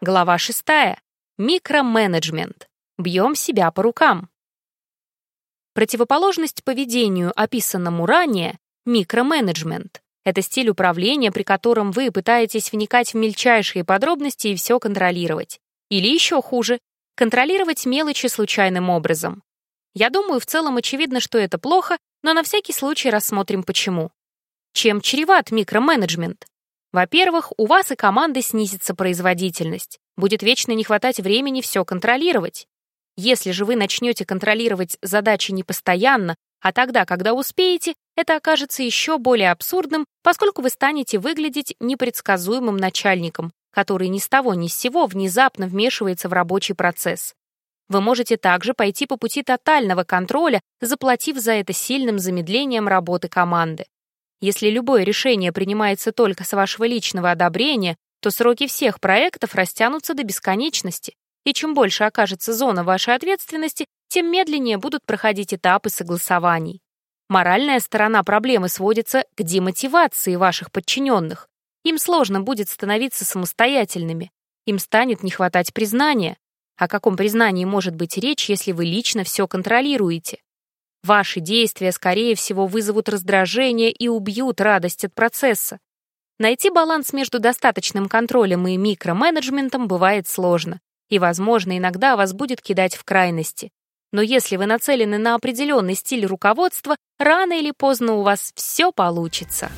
Глава 6. Микроменеджмент. Бьем себя по рукам. Противоположность поведению, описанному ранее, микроменеджмент. Это стиль управления, при котором вы пытаетесь вникать в мельчайшие подробности и все контролировать. Или еще хуже, контролировать мелочи случайным образом. Я думаю, в целом очевидно, что это плохо, но на всякий случай рассмотрим почему. Чем чреват микроменеджмент? Во-первых, у вас и команды снизится производительность. Будет вечно не хватать времени все контролировать. Если же вы начнете контролировать задачи не постоянно, а тогда, когда успеете, это окажется еще более абсурдным, поскольку вы станете выглядеть непредсказуемым начальником, который ни с того ни с сего внезапно вмешивается в рабочий процесс. Вы можете также пойти по пути тотального контроля, заплатив за это сильным замедлением работы команды. Если любое решение принимается только с вашего личного одобрения, то сроки всех проектов растянутся до бесконечности, и чем больше окажется зона вашей ответственности, тем медленнее будут проходить этапы согласований. Моральная сторона проблемы сводится к демотивации ваших подчиненных. Им сложно будет становиться самостоятельными. Им станет не хватать признания. О каком признании может быть речь, если вы лично все контролируете? Ваши действия, скорее всего, вызовут раздражение и убьют радость от процесса. Найти баланс между достаточным контролем и микроменеджментом бывает сложно, и, возможно, иногда вас будет кидать в крайности. Но если вы нацелены на определенный стиль руководства, рано или поздно у вас все получится.